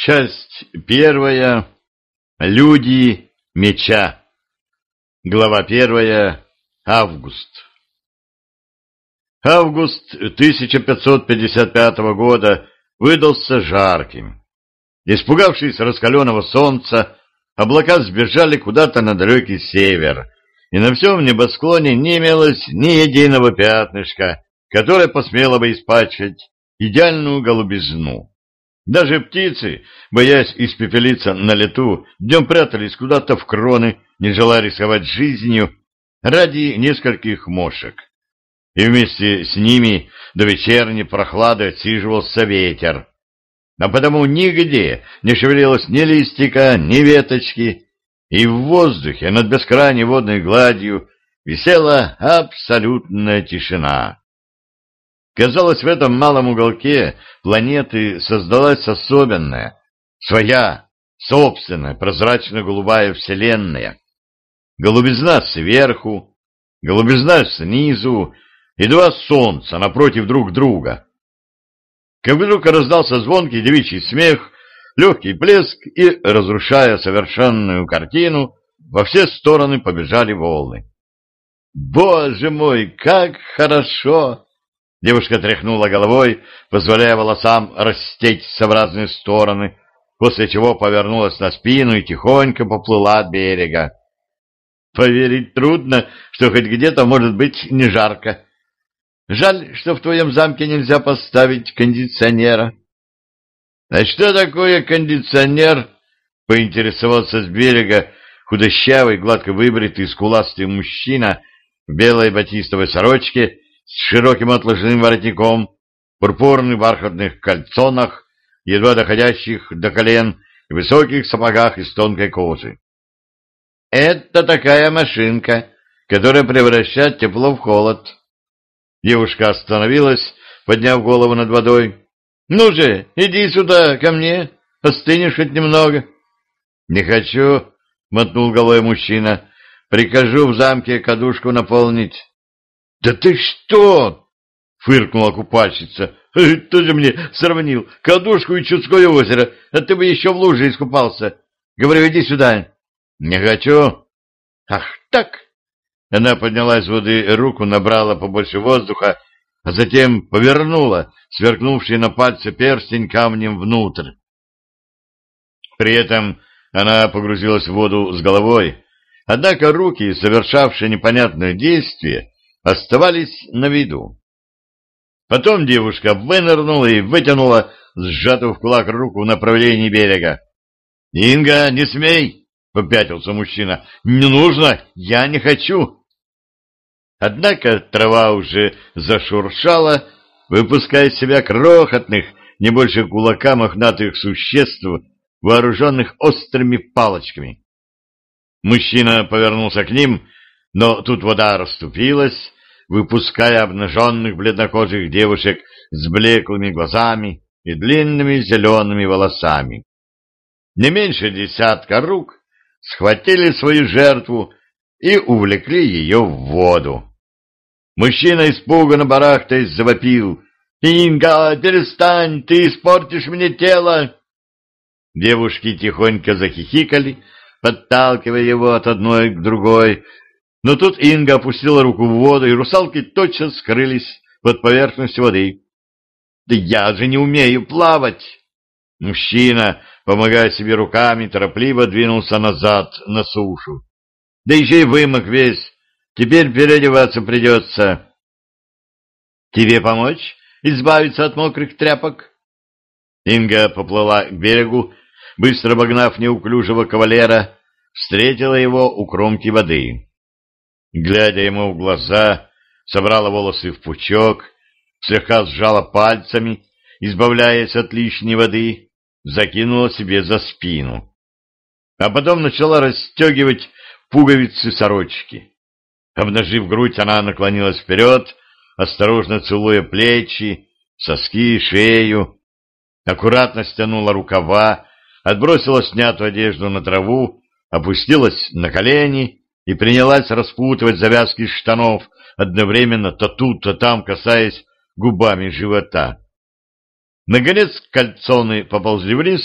Часть первая. Люди меча. Глава первая. Август. Август 1555 года выдался жарким. Испугавшись раскаленного солнца, облака сбежали куда-то на далекий север, и на всем небосклоне не имелось ни единого пятнышка, которое посмело бы испачкать идеальную голубизну. Даже птицы, боясь испепелиться на лету, днем прятались куда-то в кроны, не желая рисковать жизнью ради нескольких мошек. И вместе с ними до вечерней прохлады отсиживался ветер. А потому нигде не шевелилось ни листика, ни веточки, и в воздухе над бескрайней водной гладью висела абсолютная тишина. Казалось, в этом малом уголке планеты создалась особенная, своя, собственная, прозрачно-голубая вселенная. Голубизна сверху, голубизна снизу и два солнца напротив друг друга. Как вдруг раздался звонкий девичий смех, легкий плеск, и, разрушая совершенную картину, во все стороны побежали волны. «Боже мой, как хорошо!» Девушка тряхнула головой, позволяя волосам растечься в разные стороны, после чего повернулась на спину и тихонько поплыла от берега. Поверить трудно, что хоть где-то может быть не жарко. Жаль, что в твоем замке нельзя поставить кондиционера. — А что такое кондиционер? — поинтересовался с берега худощавый, гладко выбритый, скуластый мужчина в белой батистовой сорочке с широким отложным воротником, пурпурных бархатных кальцонах, едва доходящих до колен, и высоких сапогах из тонкой кожи. «Это такая машинка, которая превращает тепло в холод». Девушка остановилась, подняв голову над водой. «Ну же, иди сюда, ко мне, остынешь хоть немного». «Не хочу», — мотнул головой мужчина, — «прикажу в замке кадушку наполнить». — Да ты что? — фыркнула купальщица. — Кто же мне сравнил кадушку и Чудское озеро? А ты бы еще в луже искупался. Говорю, иди сюда. — Не хочу. — Ах так! Она подняла из воды руку, набрала побольше воздуха, а затем повернула сверкнувший на пальце перстень камнем внутрь. При этом она погрузилась в воду с головой, однако руки, совершавшие непонятное действие, оставались на виду. Потом девушка вынырнула и вытянула сжатую в кулак руку в направлении берега. — Инга, не смей! — попятился мужчина. — Не нужно! Я не хочу! Однако трава уже зашуршала, выпуская из себя крохотных, не больше кулака мохнатых существ, вооруженных острыми палочками. Мужчина повернулся к ним, но тут вода расступилась, выпуская обнаженных бледнокожих девушек с блеклыми глазами и длинными зелеными волосами. Не меньше десятка рук схватили свою жертву и увлекли ее в воду. Мужчина испуганно барахтаясь завопил. «Инга, перестань, ты испортишь мне тело!» Девушки тихонько захихикали, подталкивая его от одной к другой, но тут Инга опустила руку в воду, и русалки тотчас скрылись под поверхностью воды. «Да я же не умею плавать!» Мужчина, помогая себе руками, торопливо двинулся назад на сушу. «Да еще и вымок весь. Теперь переодеваться придется». «Тебе помочь избавиться от мокрых тряпок?» Инга поплыла к берегу, быстро обогнав неуклюжего кавалера, встретила его у кромки воды глядя ему в глаза, собрала волосы в пучок, слегка сжала пальцами, избавляясь от лишней воды, закинула себе за спину. А потом начала расстегивать пуговицы сорочки. Обнажив грудь, она наклонилась вперед, осторожно целуя плечи, соски, шею, аккуратно стянула рукава, отбросила снятую одежду на траву, опустилась на колени и принялась распутывать завязки штанов, одновременно то тут, то там касаясь губами живота. Наконец кальцоны поползли вниз,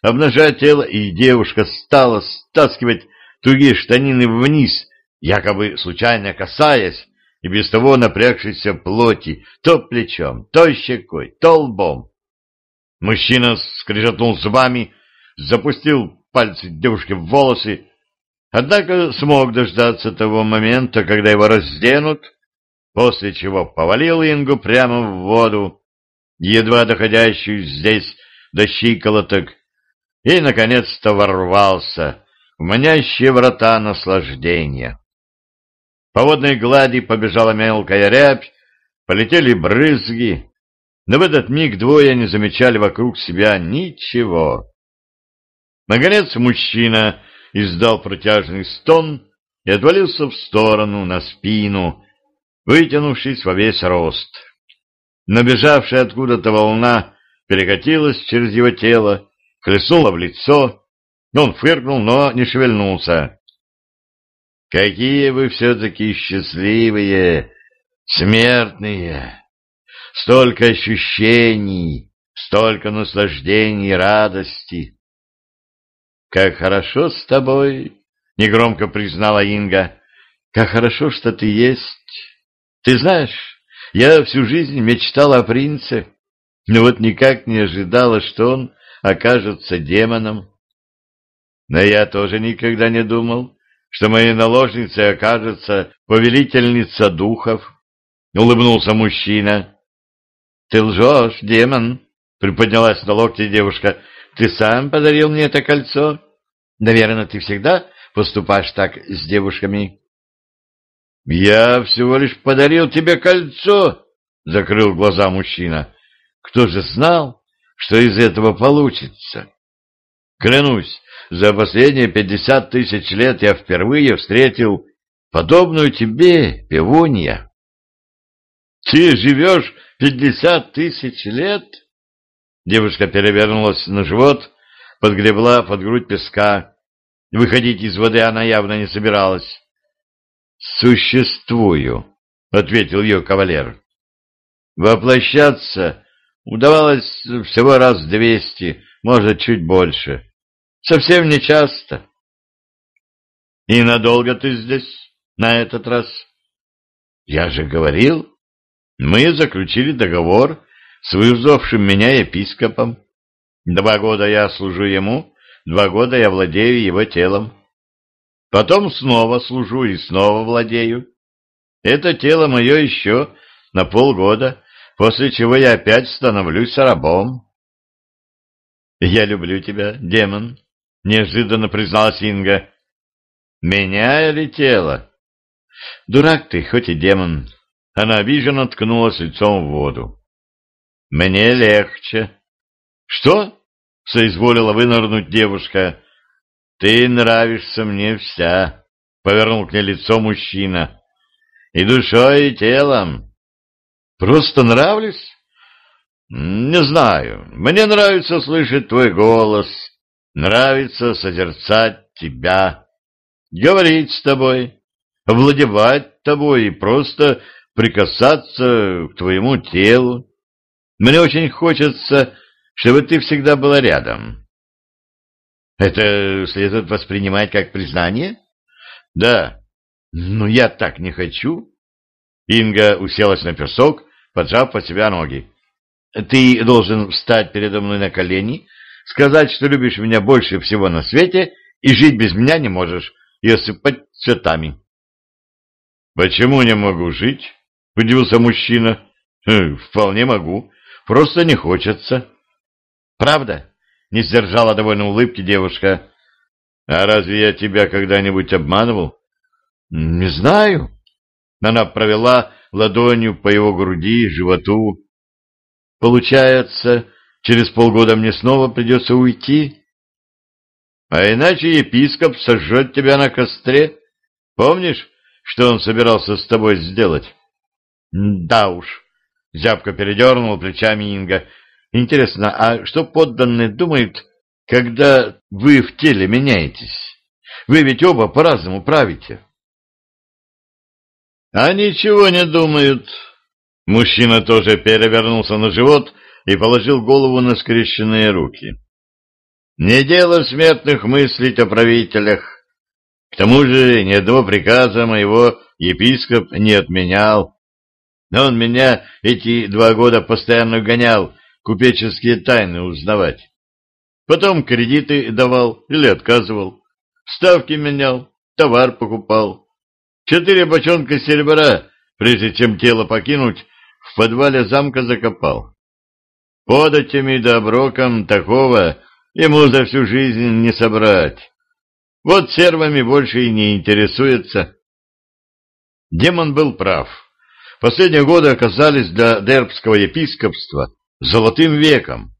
обнажая тело, и девушка стала стаскивать тугие штанины вниз, якобы случайно касаясь и без того напрягшейся плоти то плечом, то щекой, то лбом. Мужчина скрежетнул зубами, запустил пальцы девушки в волосы, однако смог дождаться того момента, когда его разденут, после чего повалил Ингу прямо в воду, едва доходящую здесь до щиколоток, и, наконец-то, ворвался в манящие врата наслаждения. По водной глади побежала мелкая рябь, полетели брызги, но в этот миг двое не замечали вокруг себя ничего. Наконец мужчина издал протяжный стон и отвалился в сторону, на спину, вытянувшись во весь рост. Набежавшая откуда-то волна перекатилась через его тело, хлестнула в лицо, он фыркнул, но не шевельнулся. «Какие вы все-таки счастливые, смертные! Столько ощущений, столько наслаждений и радости!» «Как хорошо с тобой!» — негромко признала Инга. «Как хорошо, что ты есть! Ты знаешь, я всю жизнь мечтала о принце, но вот никак не ожидала, что он окажется демоном. Но я тоже никогда не думал, что моей наложницей окажется повелительница духов, — улыбнулся мужчина. — Ты лжешь, демон, — приподнялась на локте девушка. — Ты сам подарил мне это кольцо. Наверное, ты всегда поступаешь так с девушками. — Я всего лишь подарил тебе кольцо, — закрыл глаза мужчина. — Кто же знал, что из этого получится? Клянусь, за последние пятьдесят тысяч лет я впервые встретил подобную тебе, певунья. Ты живешь пятьдесят тысяч лет? Девушка перевернулась на живот, подгребла под грудь песка. Выходить из воды она явно не собиралась. «Существую», — ответил ее кавалер. «Воплощаться удавалось всего раз двести, может, чуть больше. Совсем не часто. И надолго ты здесь на этот раз? Я же говорил, мы заключили договор с вызвавшим меня епископом. Два года я служу ему, два года я владею его телом. Потом снова служу и снова владею. Это тело мое еще на полгода, после чего я опять становлюсь рабом. Я люблю тебя, демон, — неожиданно призналась Инга. «Меня или тело?» «Дурак ты, хоть и демон». Она обиженно ткнулась лицом в воду. «Мне легче». «Что?» — соизволила вынырнуть девушка. «Ты нравишься мне вся», — повернул к ней лицо мужчина. «И душой, и телом». «Просто нравлюсь?» «Не знаю. Мне нравится слышать твой голос, Нравится созерцать тебя, говорить с тобой, овладевать тобой и просто прикасаться к твоему телу. Мне очень хочется, чтобы ты всегда была рядом. Это следует воспринимать как признание? Да. Но я так не хочу. Инга уселась на песок, поджав под себя ноги. Ты должен встать передо мной на колени сказать, что любишь меня больше всего на свете и жить без меня не можешь, и осыпать цветами. — Почему не могу жить? — удивился мужчина. «Хм, — Вполне могу, просто не хочется. — Правда? — не сдержала довольно улыбки девушка. — А разве я тебя когда-нибудь обманывал? — Не знаю. Она провела ладонью по его груди, животу. — Получается, Через полгода мне снова придется уйти. А иначе епископ сожжет тебя на костре. Помнишь, что он собирался с тобой сделать? Да уж. Зябко передернул плечами Инга. Интересно, а что подданные думают, когда вы в теле меняетесь? Вы ведь оба по-разному правите. А ничего не думают. Мужчина тоже перевернулся на живот и положил голову на скрещенные руки. Не дело смертных мыслить о правителях. К тому же ни одного приказа моего епископ не отменял. Он меня эти два года постоянно гонял купеческие тайны узнавать. Потом кредиты давал или отказывал, ставки менял, товар покупал. Четыре бочонка серебра, прежде чем тело покинуть, в подвале замка закопал. Податями да оброком такого ему за всю жизнь не собрать. Вот сервами больше и не интересуется. Демон был прав. Последние годы оказались для дербского епископства золотым веком.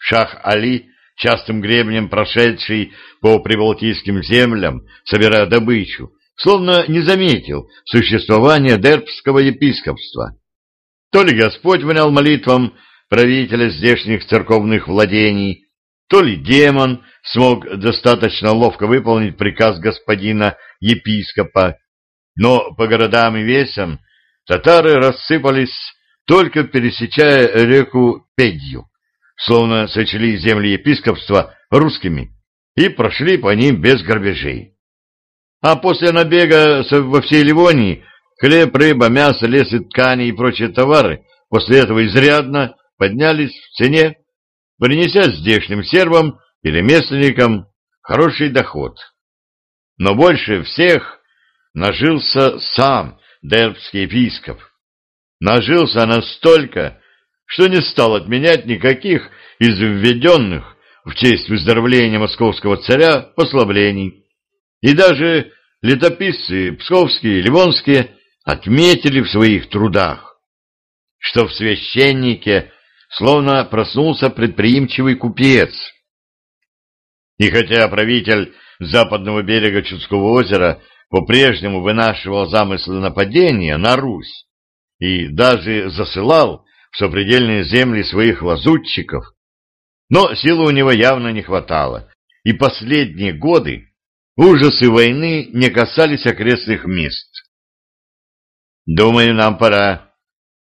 Шах Али, частым гребнем прошедший по прибалтийским землям, собирая добычу, словно не заметил существования дербского епископства. То ли Господь внял молитвам правителя здешних церковных владений, то ли демон смог достаточно ловко выполнить приказ господина епископа, но по городам и весям татары рассыпались, только пересечая реку Педью, словно сочли земли епископства русскими и прошли по ним без грабежей. А после набега во всей Ливонии хлеб, рыба, мясо, лес и ткани и прочие товары после этого изрядно поднялись в цене, принеся здешним сербам и ремесленникам хороший доход. Но больше всех нажился сам дербский епископ. Нажился настолько, что не стал отменять никаких из введенных в честь выздоровления московского царя послаблений. И даже летописцы псковские и ливонские отметили в своих трудах, что в священнике словно проснулся предприимчивый купец. И хотя правитель западного берега Чудского озера по-прежнему вынашивал замыслы нападения на Русь и даже засылал в сопредельные земли своих лазутчиков, но силы у него явно не хватало, и последние годы ужасы войны не касались окрестных мест. «Думаю, нам пора».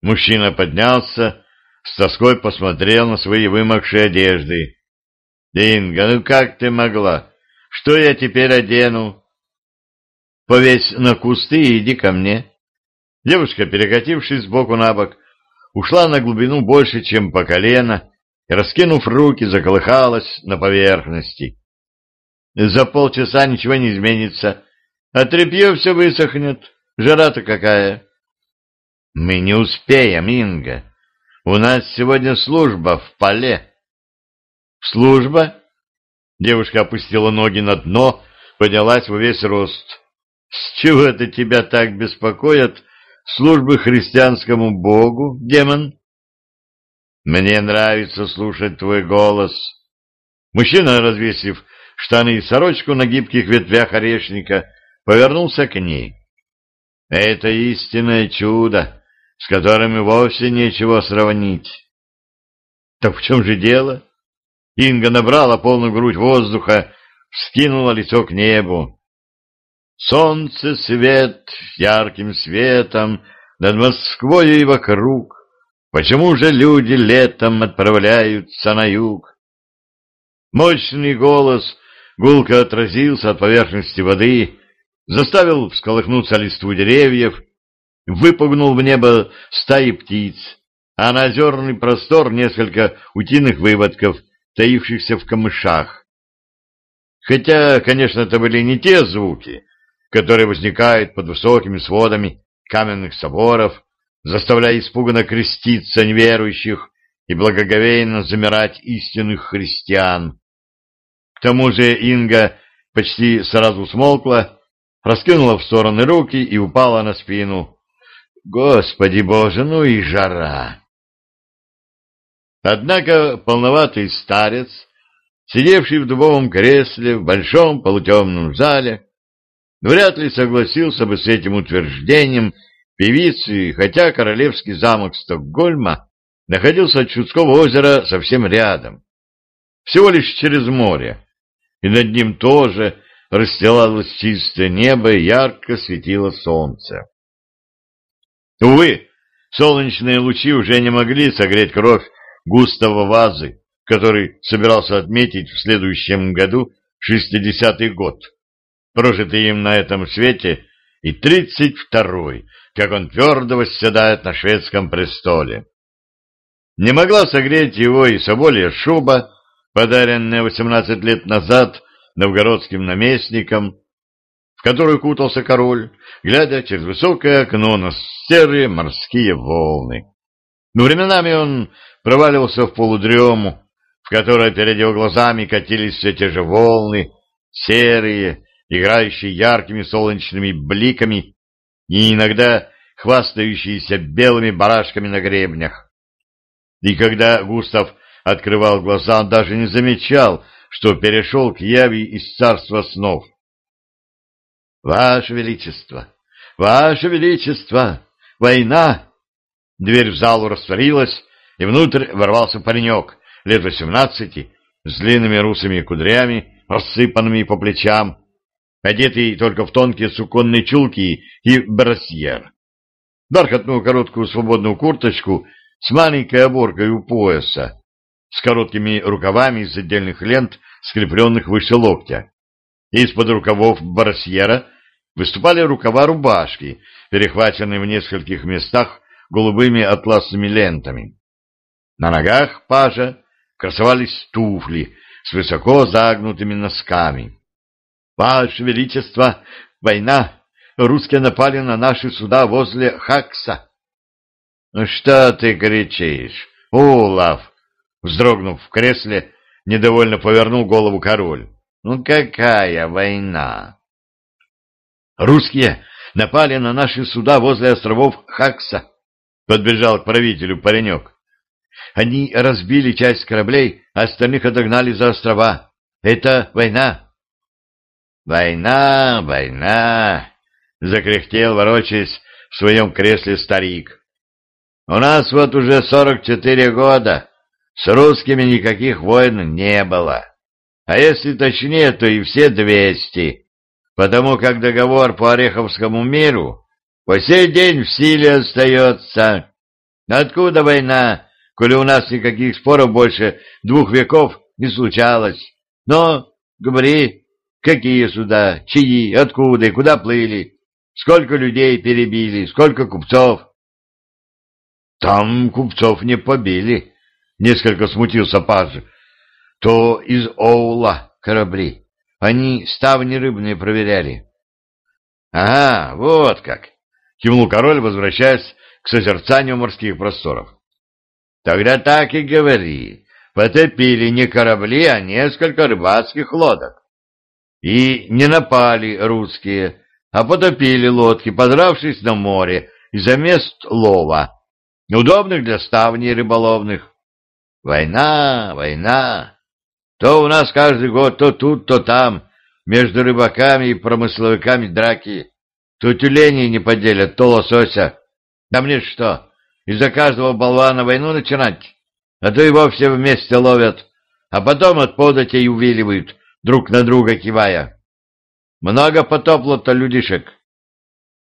Мужчина поднялся, с тоской посмотрел на свои вымокшие одежды. «Инга, ну как ты могла? Что я теперь одену?» «Повесь на кусты и иди ко мне». Девушка, перекатившись сбоку на бок, ушла на глубину больше, чем по колено, и, раскинув руки, заколыхалась на поверхности. За полчаса ничего не изменится, а тряпье все высохнет. Жара-то какая! Мы не успеем, Инга. У нас сегодня служба в поле. Служба? Девушка опустила ноги на дно, поднялась во весь рост. С чего это тебя так беспокоят службы христианскому богу, демон? Мне нравится слушать твой голос. Мужчина, развесив штаны и сорочку на гибких ветвях орешника, повернулся к ней. Это истинное чудо, с которыми вовсе нечего сравнить. Так в чем же дело? Инга набрала полную грудь воздуха, вскинула лицо к небу. Солнце свет ярким светом над Москвой и вокруг. Почему же люди летом отправляются на юг? Мощный голос гулко отразился от поверхности воды, заставил всколыхнуться листву деревьев, выпугнул в небо стаи птиц, а на озерный простор несколько утиных выводков, таившихся в камышах. Хотя, конечно, это были не те звуки, которые возникают под высокими сводами каменных соборов, заставляя испуганно креститься неверующих и благоговейно замирать истинных христиан. К тому же Инга почти сразу смолкла, раскинула в стороны руки и упала на спину, Господи Боже, ну и жара! Однако полноватый старец, сидевший в дубовом кресле в большом полутемном зале, вряд ли согласился бы с этим утверждением певицы, хотя королевский замок Стокгольма находился от Чудского озера совсем рядом, всего лишь через море, и над ним тоже расстилалось чистое небо и ярко светило солнце. Увы, солнечные лучи уже не могли согреть кровь густого вазы, который собирался отметить в следующем году шестидесятый год, прожитый им на этом свете, и тридцать второй, как он твердо восседает на шведском престоле. Не могла согреть его и соболья шуба, подаренная восемнадцать лет назад новгородским наместником, в которую кутался король, глядя через высокое окно на серые морские волны. Но временами он проваливался в полудрему, в которой перед его глазами катились все те же волны, серые, играющие яркими солнечными бликами и иногда хвастающиеся белыми барашками на гребнях. И когда Густав открывал глаза, он даже не замечал, что перешел к яви из царства снов. «Ваше Величество! Ваше Величество! Война!» Дверь в залу растворилась, и внутрь ворвался паренек, лет восемнадцати, с длинными русыми кудрями, рассыпанными по плечам, одетый только в тонкие суконные чулки и брассьер. Бархатную короткую свободную курточку с маленькой оборкой у пояса, с короткими рукавами из отдельных лент, скрепленных выше локтя. Из-под рукавов брассьера выступали рукава рубашки, перехваченные в нескольких местах голубыми атласными лентами. На ногах пажа красовались туфли с высоко загнутыми носками. «Ваше Величество, война! Русские напали на наши суда возле Хакса!» «Ну что ты кричишь, Улав?» Вздрогнув в кресле, недовольно повернул голову король. «Ну какая война?» «Русские напали на наши суда возле островов Хакса», — подбежал к правителю паренек. Они разбили часть кораблей, а остальных отогнали за острова. Это война. Война, война, закряхтел, ворочаясь в своем кресле старик. У нас вот уже сорок четыре года. С русскими никаких войн не было. А если точнее, то и все двести, потому как договор по Ореховскому миру по сей день в силе остается. Откуда война, коли у нас никаких споров больше двух веков не случалось. Но, говори, какие суда, чьи, откуда куда плыли, сколько людей перебили, сколько купцов? Там купцов не побили, несколько смутился Паж. То из Оула корабли. Они ставни рыбные проверяли. — Ага, вот как! — кивнул король, возвращаясь к созерцанию морских просторов. Тогда так и говори. Потопили не корабли, а несколько рыбацких лодок. И не напали русские, а потопили лодки, подравшись на море из-за мест лова, удобных для ставней рыболовных. Война, война. То у нас каждый год то тут, то там, между рыбаками и промысловиками драки. То тюлени не поделят, то лосося. Да мне что, из-за каждого болвана войну начинать, а то и вовсе вместе ловят, а потом от податей увиливают, друг на друга кивая. Много потопло-то людишек.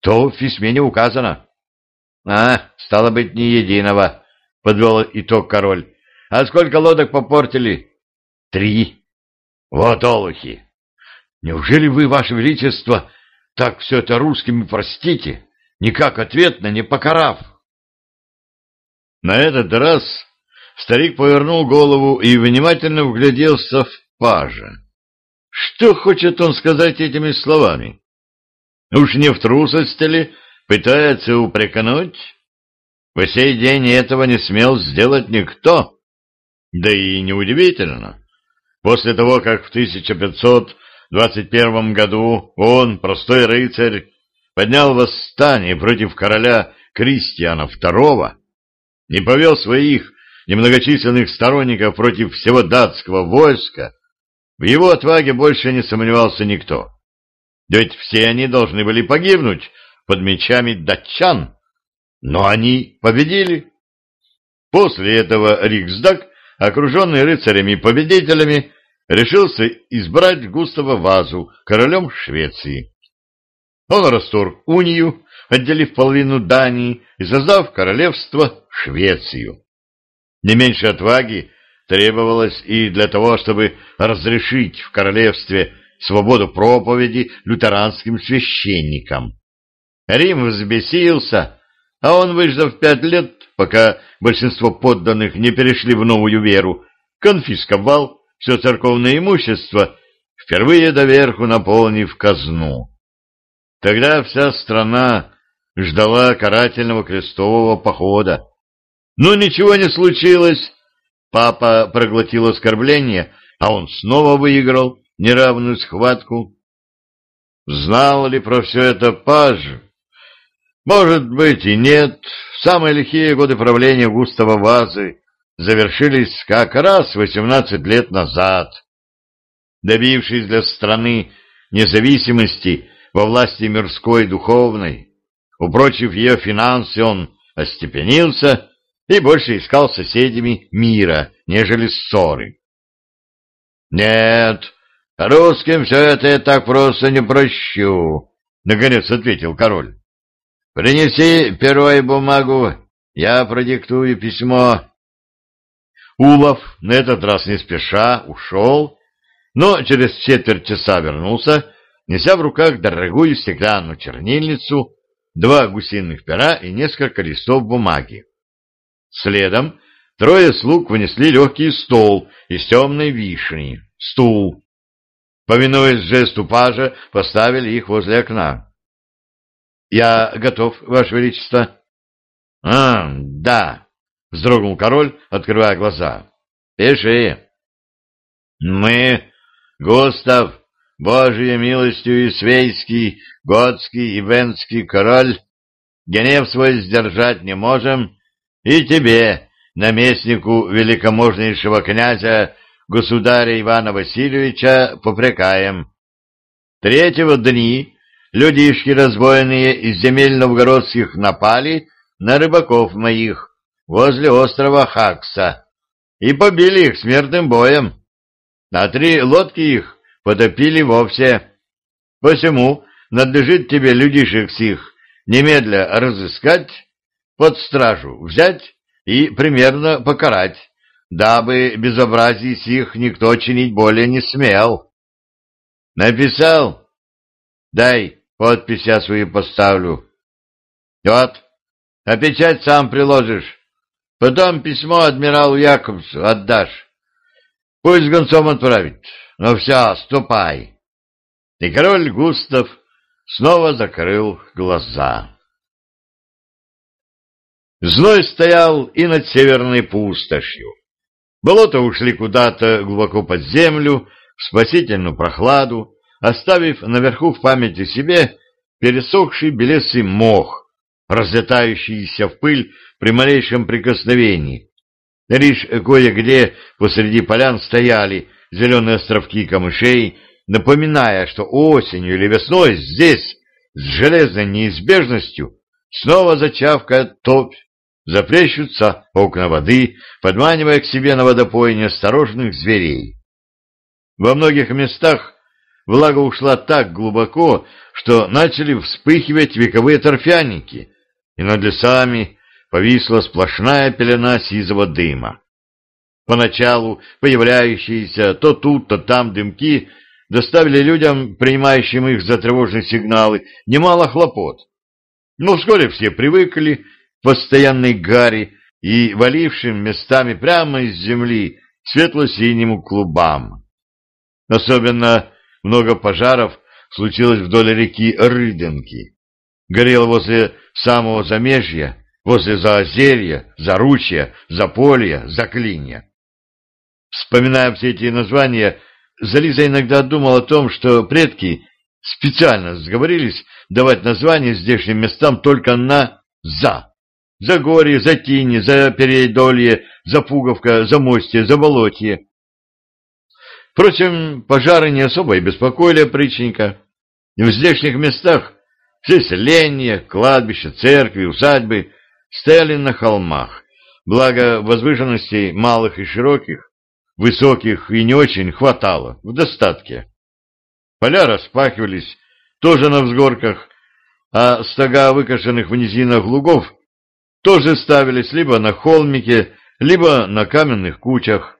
То в письме не указано. А, стало быть, ни единого, — подвел итог король. А сколько лодок попортили? Три. Вот олухи. Неужели вы, ваше величество, так все это русскими простите, никак ответно не покарав? На этот раз старик повернул голову и внимательно вгляделся в пажа. Что хочет он сказать этими словами? Уж не в трусости ли пытается упрекнуть? По сей день этого не смел сделать никто. Да и неудивительно. После того, как в 1521 году он, простой рыцарь, поднял восстание против короля Кристиана II, не повел своих немногочисленных сторонников против всего датского войска, в его отваге больше не сомневался никто. Ведь все они должны были погибнуть под мечами датчан, но они победили. После этого Риксдаг, окруженный рыцарями-победителями, решился избрать Густава Вазу королем Швеции. Он расторг унию, отделив половину Дании и создав королевство Швецию. Не меньше отваги требовалось и для того, чтобы разрешить в королевстве свободу проповеди лютеранским священникам. Рим взбесился, а он, выждав пять лет, пока большинство подданных не перешли в новую веру, конфисковал все церковное имущество, впервые доверху наполнив казну. Тогда вся страна ждала карательного крестового похода. Но ничего не случилось. Папа проглотил оскорбление, а он снова выиграл неравную схватку. Знал ли про все это Паж? Может быть и нет. Самые лихие годы правления Густава Вазы завершились как раз 18 лет назад. Добившись для страны независимости во власти мирской и духовной, упрочив ее финансы, он остепенился и больше искал соседями мира, нежели ссоры. «Нет, русским все это я так просто не прощу», — наконец ответил король. «Принеси перо и бумагу, я продиктую письмо». Улов на этот раз не спеша ушел, но через четверть часа вернулся, неся в руках дорогую стеклянную чернильницу, два гусиных пера и несколько листов бумаги. Следом трое слуг вынесли легкий стол из темной вишни, стул. Повинуясь жесту пажа, поставили их возле окна. — Я готов, Ваше Величество. — А, да, — вздрогнул король, открывая глаза. — Пиши. — Мы, Густав, Божьей милостью и свейский, готский и венский король, гнев свой сдержать не можем, и тебе, наместнику великоможнейшего князя, государя Ивана Васильевича, попрекаем. Третьего дни людишки разбойные из земель новгородских напали на рыбаков моих возле острова Хакса и побили их смертным боем. На три лодки их потопили вовсе. Посему надлежит тебе людишек сих немедля разыскать под стражу взять и примерно покарать, дабы безобразий сих никто чинить более не смел. Написал? Дай, подпись я свою поставлю. Вот, а печать сам приложишь. Потом письмо адмиралу Якобсу отдашь. Пусть гонцом отправит. Ну все, ступай. И король Густав снова закрыл глаза. Зной стоял и над северной пустошью. Болота ушли куда-то глубоко под землю, в спасительную прохладу, оставив наверху в памяти себе пересохший белесый мох, разлетающийся в пыль при малейшем прикосновении. Лишь кое-где посреди полян стояли зеленые островки камышей, напоминая, что осенью или весной здесь с железной неизбежностью снова зачавкает топь Заплещутся окна воды, подманивая к себе на водопой неосторожных зверей. Во многих местах влага ушла так глубоко, что начали вспыхивать вековые торфяники, и над лесами повисла сплошная пелена сизого дыма. Поначалу появляющиеся то тут, то там дымки доставили людям, принимающим их за тревожные сигналы, немало хлопот. Но вскоре все привыкли постоянной гари и валившим местами прямо из земли светло-синим клубам. Особенно много пожаров случилось вдоль реки Рыденки. Горело возле самого замежья, возле Заозерья, Заручья, Заполья, Заклинья. Вспоминая все эти названия, Зализа иногда думал о том, что предки специально сговорились давать названия здешним местам только на «за». За горе, за тини, за передолье, за пуговка, за мостье, за болотье. Впрочем, пожары не особо и беспокоили опричника. В здешних местах все селения, кладбища, церкви, усадьбы стояли на холмах, благо возвышенностей малых и широких, высоких и не очень хватало, в достатке. Поля распахивались тоже на взгорках, а стога выкошенных в низинах лугов тоже ставились либо на холмике, либо на каменных кучах,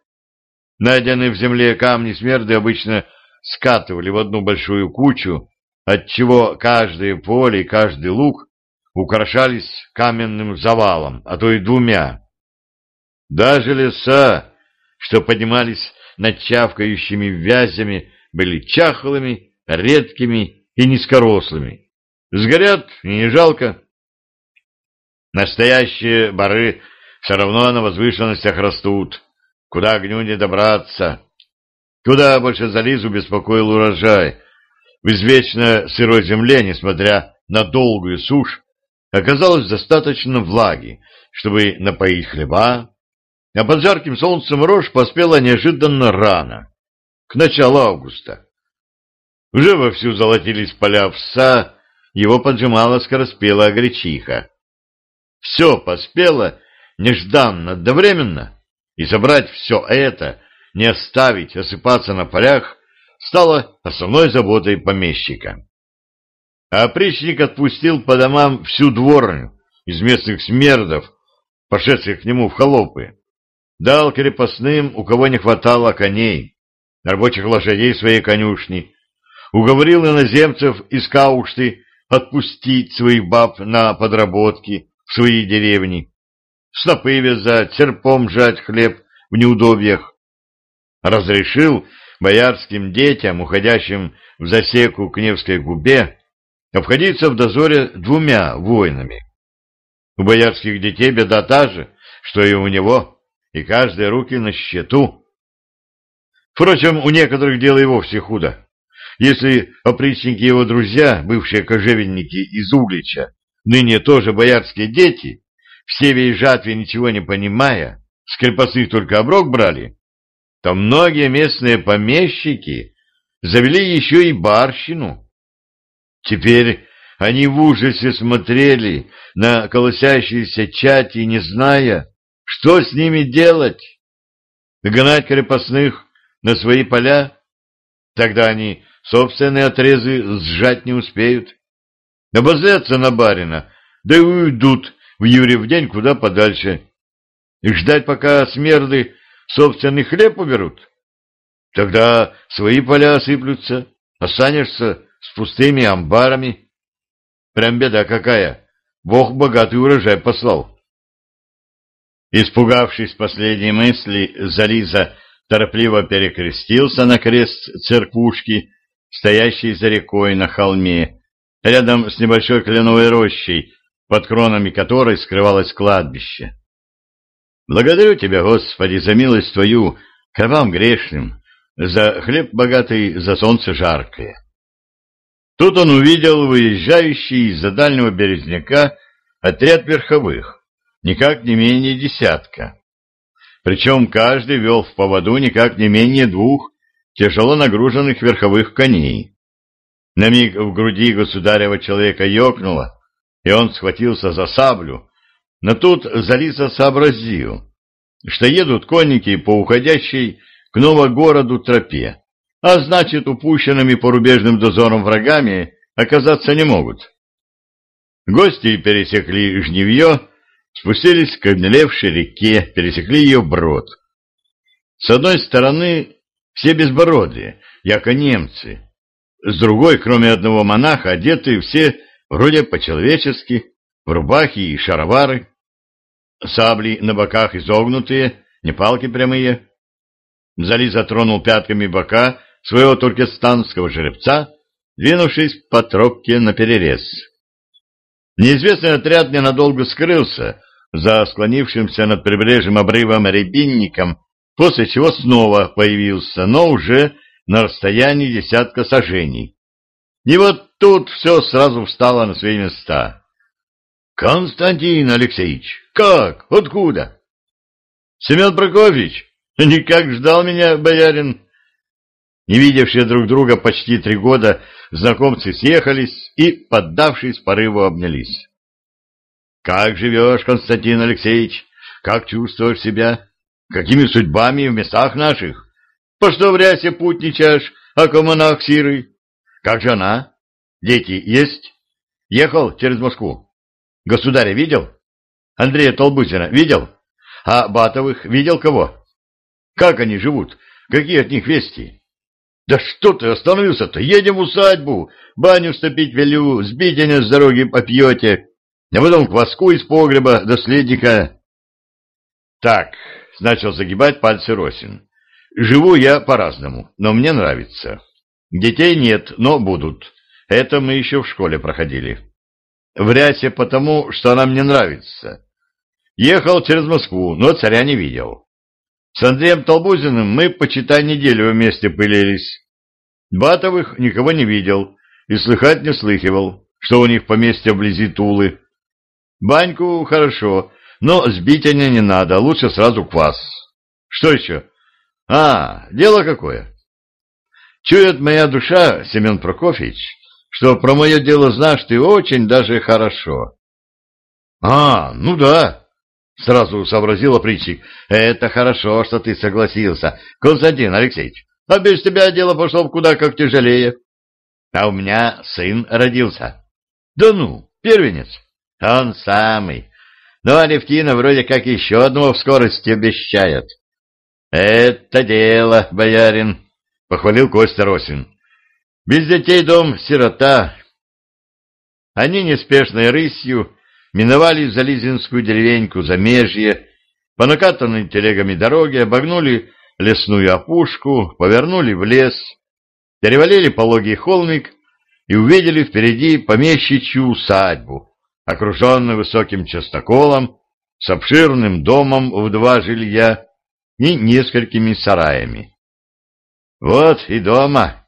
Найденные в земле камни смерды обычно скатывали в одну большую кучу, отчего каждое поле и каждый луг украшались каменным завалом, а то и двумя. Даже леса, что поднимались над чавкающими вязями, были чахлыми, редкими и низкорослыми. Сгорят и не жалко. Настоящие бары все равно на возвышенностях растут, куда огню не добраться. Куда больше за Лизу беспокоил урожай. В извечно сырой земле, несмотря на долгую сушь, оказалось достаточно влаги, чтобы напоить хлеба, а под жарким солнцем рожь поспела неожиданно рано, к началу августа. Уже вовсю золотились поля овса, его поджимала скороспелая гречиха. Все поспело нежданно, одновременно, и собрать все это, не оставить осыпаться на полях, стало основной заботой помещика. А опричник отпустил по домам всю дворню из местных смердов, пошедших к нему в холопы. Дал крепостным, у кого не хватало коней, рабочих лошадей своей конюшни, уговорил иноземцев из Каушты отпустить своих баб на подработки в свои деревни, снопы вязать, серпом жать хлеб в неудобьях. Разрешил боярским детям, уходящим в засеку к Невской губе, обходиться в дозоре двумя воинами. У боярских детей беда та же, что и у него, и каждые руки на счету. Впрочем, у некоторых дело и вовсе худо. Если опричники его друзья, бывшие кожевенники из Углича, ныне тоже боярские дети, в севе и жатве ничего не понимая, с крепостных только оброк брали, то многие местные помещики завели еще и барщину. Теперь они в ужасе смотрели на колосящиеся чати, не зная, что с ними делать. Гнать крепостных на свои поля? Тогда они собственные отрезы сжать не успеют. Обозлятся на барина, да и уйдут в Юрьев день куда подальше. И ждать, пока смерды собственный хлеб уберут? Тогда свои поля осыплются, останешься с пустыми амбарами. Прям беда какая. Бог богатый урожай послал. Испугавшись последней мысли, Зализа торопливо перекрестился на крест церквушки, стоящей за рекой на холме, рядом с небольшой кленовой рощей, под кронами которой скрывалось кладбище. Благодарю тебя, Господи, за милость Твою к рабам грешным, за хлеб богатый, за солнце жаркое. Тут он увидел выезжающий из-за дальнего березняка отряд верховых, никак не менее десятка. Причем каждый вел в поводу никак не менее двух тяжело нагруженных верховых коней. На миг в груди государева человека ёкнуло, и он схватился за саблю, но тут Залиса сообразил, что едут конники по уходящей к Новогороду тропе, а значит, упущенными порубежным дозором врагами оказаться не могут. Гости пересекли жневье, спустились к обнелевшей реке, пересекли ее брод. С одной стороны, все безбородые, яко немцы, с другой, кроме одного монаха, одеты все вроде по-человечески, в рубахи и шаровары, сабли на боках изогнутые, не палки прямые. Зали затронул пятками бока своего туркестанского жеребца, двинувшись по тропке на перерез. Неизвестный отряд ненадолго скрылся за склонившимся над прибрежным обрывом рябинником, после чего снова появился, но уже на расстоянии десятка сажений. И вот тут все сразу встало на свои места. «Константин Алексеевич, как? Откуда?» «Семен Прокофьевич, никак ждал меня, боярин». Не видевшие друг друга почти три года, знакомцы съехались и, поддавшись порыву, обнялись. «Как живешь, Константин Алексеевич? Как чувствуешь себя? Какими судьбами в местах наших? По что в рясе путничаешь, а коммонах сирый? Как жена? Дети есть? Ехал через Москву? Государя видел? Андрея Толбузина видел? А Батовых видел кого? Как они живут? Какие от них вести? Да что ты остановился-то? Едем в усадьбу, баню стопить велю, сбитение с дороги попьете, а потом кваску из погреба доследника. Так, начал загибать пальцы Росин. Живу я по-разному, но мне нравится. Детей нет, но будут. Это мы еще в школе проходили. В рясе потому, что она мне нравится. Ехал через Москву, но царя не видел. С Андреем Толбузиным мы, почитай, неделю вместе пылились. Батовых никого не видел и слыхать не слыхивал, что у них поместье вблизи Тулы. Баньку хорошо, но сбить они не надо, лучше сразу квас. Что еще? А, дело какое. Чует моя душа, Семен Прокофьевич, что про мое дело знаешь ты очень даже хорошо. А, ну да, сразу сообразил опричник. Это хорошо, что ты согласился, Константин Алексеевич. А без тебя дело пошло куда как тяжелее. А у меня сын родился. Да ну, первенец. Он самый. Ну, а Левтина вроде как еще одного в скорости обещает. Это дело, боярин, похвалил Костя Росин. Без детей дом сирота. Они неспешной рысью миновали Зализинскую деревеньку Замежье, по накатанной телегами дороге обогнули лесную опушку, повернули в лес, перевалили пологий холмик и увидели впереди помещичью усадьбу, окруженную высоким частоколом, с обширным домом в два жилья и несколькими сараями. Вот и дома.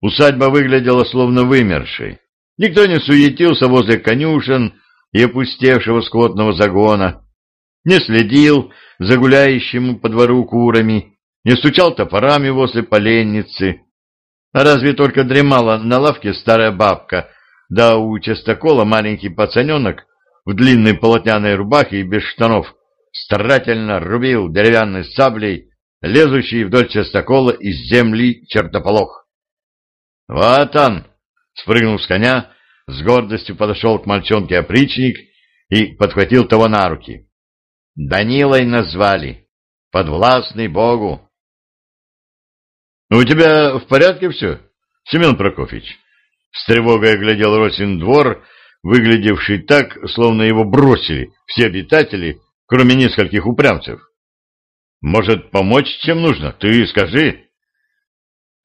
Усадьба выглядела словно вымершей. Никто не суетился возле конюшен и опустевшего скотного загона, не следил за гуляющим по двору курами, не стучал топорами возле поленницы. А разве только дремала на лавке старая бабка, да у частокола маленький пацаненок в длинной полотняной рубахе и без штанов старательно рубил деревянной саблей, лезущий вдоль частокола из земли чертополох. «Вот он!» — спрыгнул с коня, с гордостью подошел к мальчонке опричник и подхватил того на руки. Данилой назвали, подвластный Богу. «Ну, — У тебя в порядке все, Семен Прокофьевич? С тревогой глядел Росин двор, выглядевший так, словно его бросили все обитатели, кроме нескольких упрямцев. Может, помочь чем нужно? Ты скажи.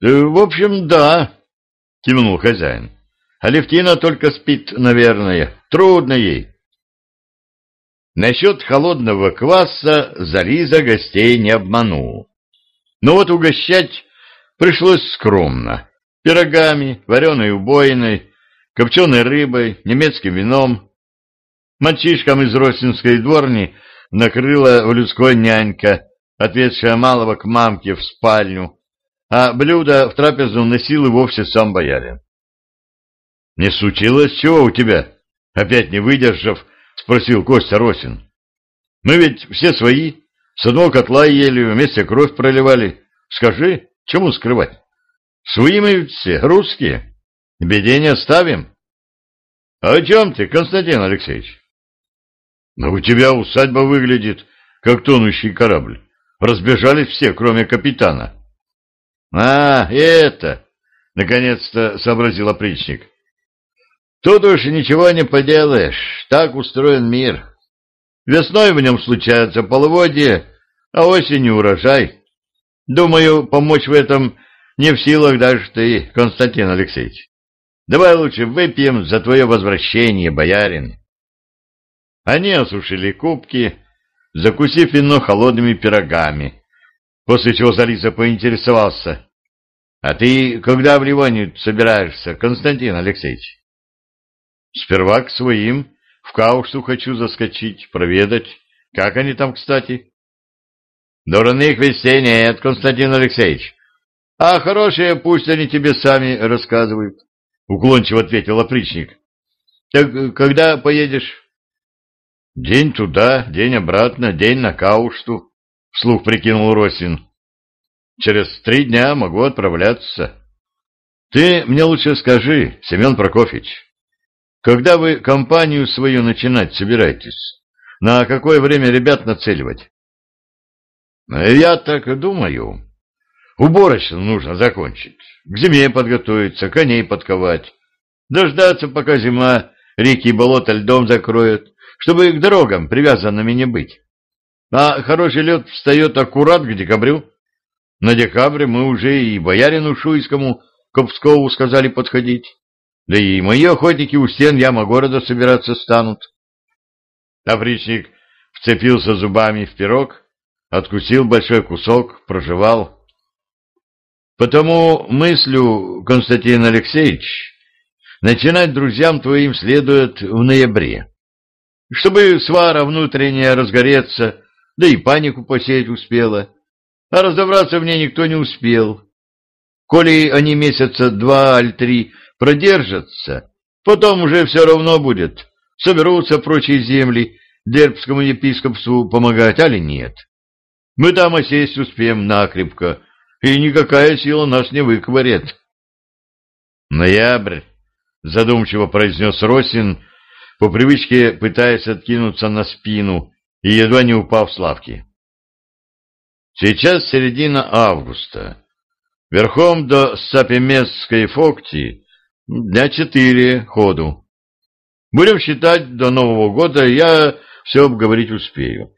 — В общем, да, — кивнул хозяин. — Алевтина только спит, наверное. Трудно ей. Насчет холодного кваса Зализа гостей не обманул. Но вот угощать пришлось скромно. Пирогами, вареной убойной, копченой рыбой, немецким вином. Мальчишкам из Росинской дворни накрыла в людской нянька, отведшая малого к мамке в спальню, а блюдо в трапезу носил и вовсе сам боярин. — Не случилось чего у тебя? Опять не выдержав, — спросил Костя Росин. — Мы ведь все свои, с одного котла ели, вместе кровь проливали. Скажи, чему скрывать? Свои мы все, русские. Беде не оставим. — о чем ты, Константин Алексеевич? — Ну, у тебя усадьба выглядит, как тонущий корабль. Разбежались все, кроме капитана. — А, это! — наконец-то сообразил опричник. Тут уж ничего не поделаешь, так устроен мир. Весной в нем случается половодье, а осенью урожай. Думаю, помочь в этом не в силах даже ты, Константин Алексеевич. Давай лучше выпьем за твое возвращение, боярин. Они осушили кубки, закусив вино холодными пирогами, после чего Зализа поинтересовался. — А ты когда в Ливонию собираешься, Константин Алексеевич? Сперва к своим, в Каушту хочу заскочить, проведать. Как они там, кстати? Дурных вестей нет, Константин Алексеевич. А хорошие пусть они тебе сами рассказывают, уклончиво ответил опричник. Так когда поедешь? День туда, день обратно, день на Каушту, вслух прикинул Росин. Через три дня могу отправляться. Ты мне лучше скажи, Семен Прокофьевич, когда вы компанию свою начинать собираетесь? На какое время ребят нацеливать? Я так думаю. Уборочную нужно закончить, к зиме подготовиться, коней подковать, дождаться, пока зима реки и болота льдом закроют, чтобы к дорогам привязанными не быть. А хороший лед встает аккурат к декабрю. На декабре мы уже и боярину Шуйскому Копскову сказали подходить. Да и мои охотники у стен яма города собираться станут. Опричник вцепился зубами в пирог, откусил большой кусок, прожевал. Потому мыслю, Константин Алексеевич, начинать друзьям твоим следует в ноябре. Чтобы свара внутренняя разгореться, да и панику посеять успела, а разобраться в ней никто не успел. Коли они месяца два или три продержатся, потом уже все равно будет, соберутся прочие земли, дербскому епископству помогать, али нет. Мы там осесть успеем накрепко, и никакая сила нас не выковырет. Ноябрь, задумчиво произнес Росин, по привычке пытаясь откинуться на спину и едва не упав с лавки. Сейчас середина августа. Верхом до Сапемесской Фокти дня четыре ходу. Будем считать, до Нового года я все обговорить успею.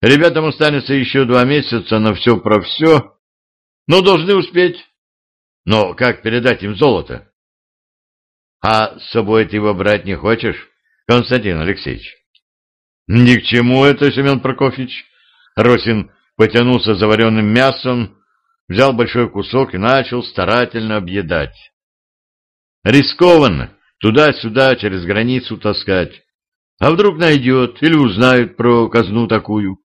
Ребятам останется еще два месяца на все про все, но должны успеть. Но как передать им золото? А с собой ты его брать не хочешь, Константин Алексеевич? Ни к чему это, Семен Прокофьевич. Росин потянулся за вареным мясом, взял большой кусок и начал старательно объедать. Рискованно туда-сюда через границу таскать. А вдруг найдет или узнают про казну такую?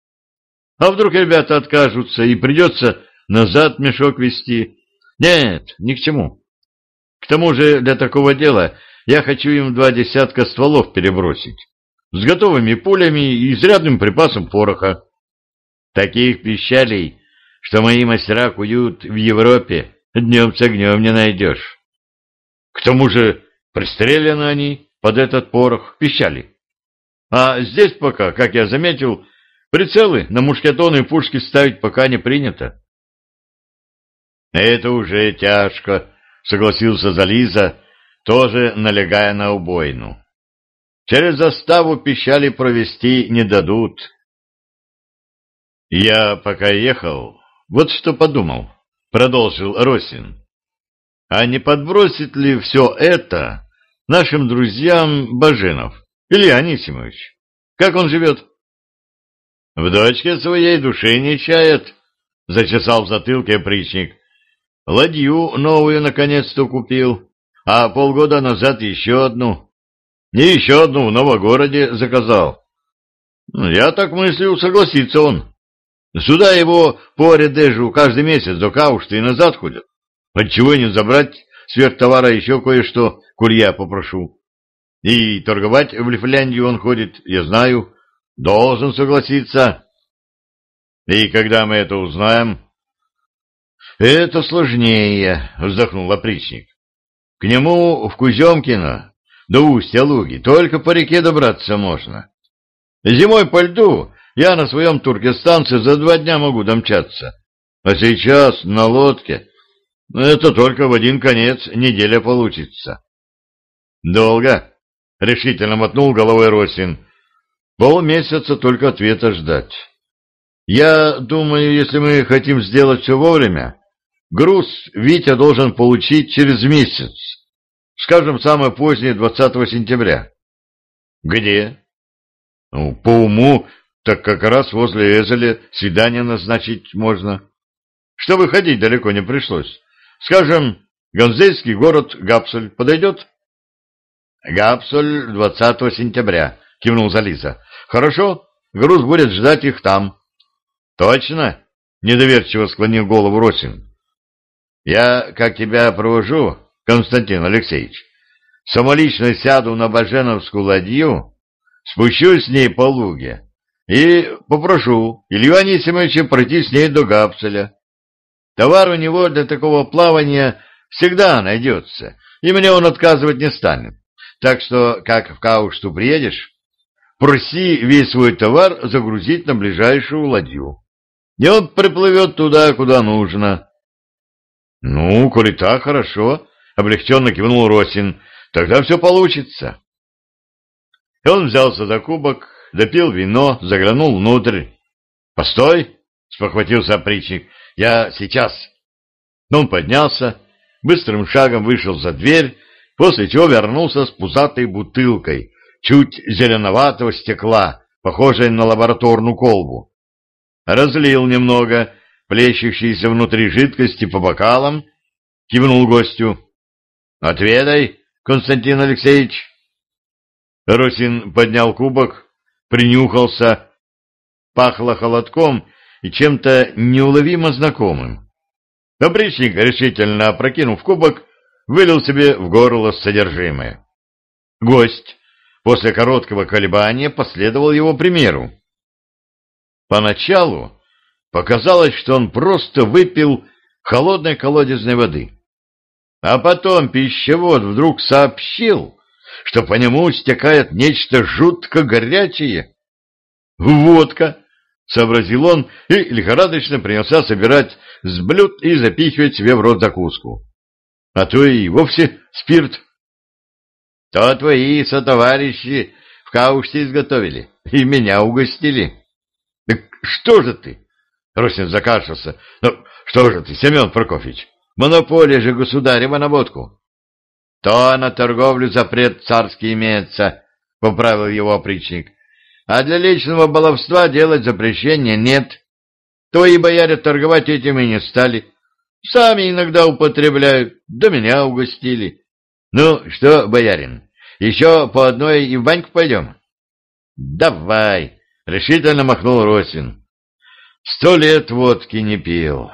А вдруг ребята откажутся и придется назад мешок вести? Нет, ни к чему. К тому же для такого дела я хочу им два десятка стволов перебросить. С готовыми пулями и изрядным припасом пороха. Таких пищалей, что мои мастера куют в Европе, днем с огнем не найдешь. К тому же пристреляны они под этот порох, пищали. А здесь пока, как я заметил, прицелы на мушкетоны и пушки ставить пока не принято. Это уже тяжко, согласился Зализа, тоже налегая на убойну. Через заставу пищали провести не дадут. Я пока ехал, вот что подумал, продолжил Росин. А не подбросит ли все это нашим друзьям Баженов? Илья Анисимович, как он живет? В дочке своей души не чает, зачесал в затылке опричник. Ладью новую наконец-то купил, а полгода назад еще одну. И еще одну в Новогороде заказал. Я так мыслил, согласится он. Сюда его по Редежу каждый месяц до Каушта и назад ходят. Отчего не забрать сверх товара еще кое-что, курья попрошу. И торговать в Лифляндию он ходит, я знаю. Должен согласиться. И когда мы это узнаем? Это сложнее, вздохнул опричник. К нему в Куземкино, до устья Луги, только по реке добраться можно. Зимой по льду я на своем туркестанце за два дня могу домчаться. А сейчас на лодке это только в один конец неделя получится. Долго? решительно мотнул головой Росин. Полмесяца только ответа ждать. Я думаю, если мы хотим сделать все вовремя, груз Витя должен получить через месяц. Скажем, самое позднее, 20 сентября. Где? Ну, по уму, так как раз возле Эзеля свидание назначить можно. Чтобы ходить далеко не пришлось. Скажем, Гонзейский город Гапсуль подойдет? Гапсуль 20 сентября, кивнул Зализа. Хорошо, груз будет ждать их там. Точно? Недоверчиво склонил голову Росин. Я, как тебя провожу, Константин Алексеевич, самолично сяду на Баженовскую ладью, спущусь с ней по луге и попрошу Илью Анисимовича пройти с ней до Гапселя. Товар у него для такого плавания всегда найдется, и мне он отказывать не станет. Так что, как в Каушту приедешь, проси весь свой товар загрузить на ближайшую ладью. и он приплывет туда, куда нужно. — Ну, коли так, хорошо, — облегченно кивнул Росин, — тогда все получится. И он взялся за кубок, допил вино, заглянул внутрь. — Постой, — спохватился опричник, — я сейчас. Он поднялся, быстрым шагом вышел за дверь, после чего вернулся с пузатой бутылкой, чуть зеленоватого стекла, похожей на лабораторную колбу. Разлил немного плещущейся внутри жидкости по бокалам, кивнул гостю. — Отведай, Константин Алексеевич. Росин поднял кубок, принюхался, пахло холодком и чем-то неуловимо знакомым. Опричник, решительно опрокинув кубок, вылил себе в горло содержимое. Гость после короткого колебания последовал его примеру. Поначалу показалось, что он просто выпил холодной колодезной воды. А потом пищевод вдруг сообщил, что по нему стекает нечто жутко горячее. «Водка!» — сообразил он и лихорадочно принялся собирать с блюд и запихивать себе в рот закуску. А то и вовсе спирт. «То твои сотоварищи в Кауште изготовили и меня угостили». «Так что же ты?» — Росин закашлялся. «Ну, что же ты, Семен Прокофьевич, монополия же государева на водку». То на торговлю запрет царский имеется, — поправил его опричник. А для личного баловства делать запрещения нет. То и бояре торговать этим и не стали. Сами иногда употребляют, да меня угостили. Ну что, боярин, еще по одной и в баньку пойдем? Давай, — решительно махнул Росин. Сто лет водки не пил.